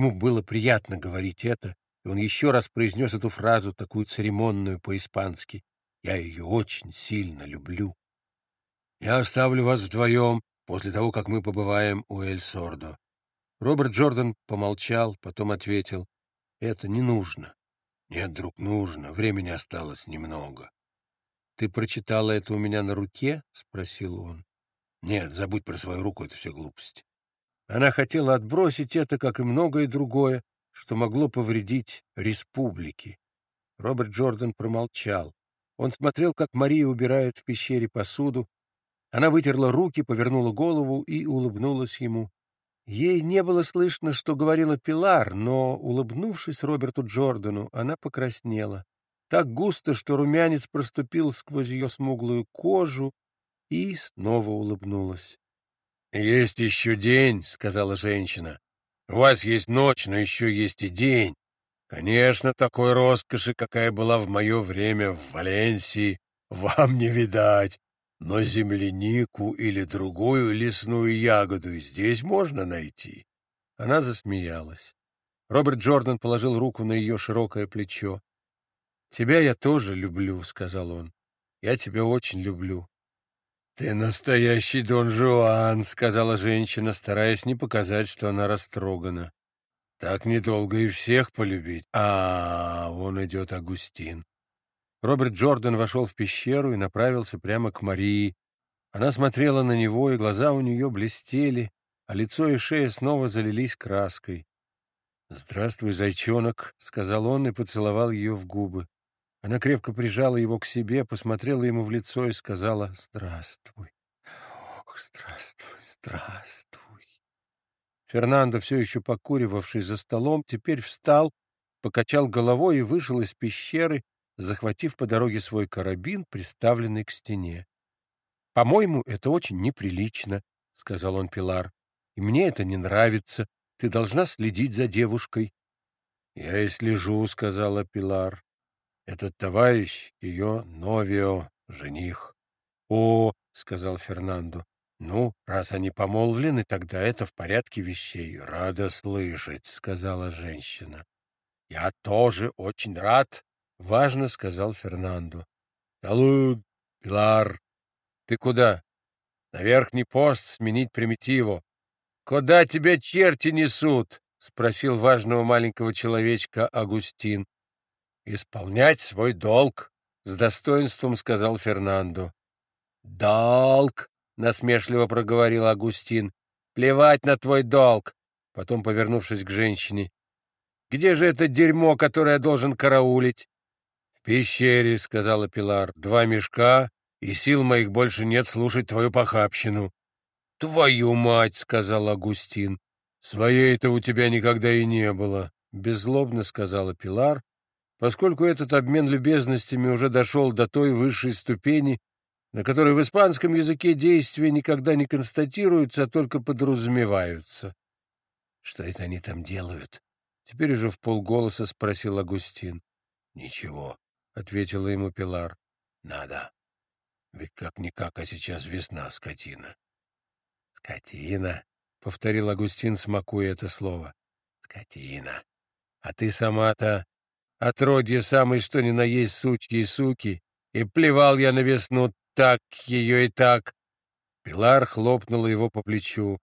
Ему было приятно говорить это, и он еще раз произнес эту фразу, такую церемонную по-испански. «Я ее очень сильно люблю». «Я оставлю вас вдвоем после того, как мы побываем у Эль-Сордо». Роберт Джордан помолчал, потом ответил. «Это не нужно». «Нет, друг, нужно. Времени осталось немного». «Ты прочитала это у меня на руке?» — спросил он. «Нет, забудь про свою руку, это все глупости». Она хотела отбросить это, как и многое другое, что могло повредить республике. Роберт Джордан промолчал. Он смотрел, как Мария убирает в пещере посуду. Она вытерла руки, повернула голову и улыбнулась ему. Ей не было слышно, что говорила Пилар, но, улыбнувшись Роберту Джордану, она покраснела. Так густо, что румянец проступил сквозь ее смуглую кожу, и снова улыбнулась. «Есть еще день», — сказала женщина. «У вас есть ночь, но еще есть и день. Конечно, такой роскоши, какая была в мое время в Валенсии, вам не видать. Но землянику или другую лесную ягоду здесь можно найти». Она засмеялась. Роберт Джордан положил руку на ее широкое плечо. «Тебя я тоже люблю», — сказал он. «Я тебя очень люблю. «Ты настоящий Дон Жуан», — сказала женщина, стараясь не показать, что она растрогана. «Так недолго и всех полюбить. А, вон идет Агустин». Роберт Джордан вошел в пещеру и направился прямо к Марии. Она смотрела на него, и глаза у нее блестели, а лицо и шея снова залились краской. «Здравствуй, зайчонок», — сказал он и поцеловал ее в губы. Она крепко прижала его к себе, посмотрела ему в лицо и сказала «Здравствуй». «Ох, здравствуй, здравствуй». Фернандо, все еще покуривавший за столом, теперь встал, покачал головой и вышел из пещеры, захватив по дороге свой карабин, приставленный к стене. «По-моему, это очень неприлично», — сказал он Пилар. «И мне это не нравится. Ты должна следить за девушкой». «Я и слежу», — сказала Пилар. Этот товарищ — ее новио, жених. — О, — сказал Фернандо, — ну, раз они помолвлены, тогда это в порядке вещей. — Рада слышать, — сказала женщина. — Я тоже очень рад, — важно сказал Фернандо. — Салут, Пилар. Ты куда? На верхний пост сменить примитиву. — Куда тебя черти несут? — спросил важного маленького человечка Агустин. «Исполнять свой долг», — с достоинством сказал Фернандо. «Долг», — насмешливо проговорил Агустин. «Плевать на твой долг», — потом, повернувшись к женщине. «Где же это дерьмо, которое я должен караулить?» «В пещере», — сказала Пилар. «Два мешка, и сил моих больше нет слушать твою похабщину». «Твою мать!» — сказал Агустин. «Своей-то у тебя никогда и не было», — беззлобно сказала Пилар поскольку этот обмен любезностями уже дошел до той высшей ступени, на которой в испанском языке действия никогда не констатируются, а только подразумеваются. «Что это они там делают?» Теперь уже в полголоса спросил Агустин. «Ничего», — ответила ему Пилар. «Надо. Ведь как-никак, а сейчас весна, скотина». «Скотина», — повторил Агустин, смакуя это слово. «Скотина. А ты сама-то отродье самой что ни на есть сучьи и суки, и плевал я на весну так ее и так. Пилар хлопнула его по плечу.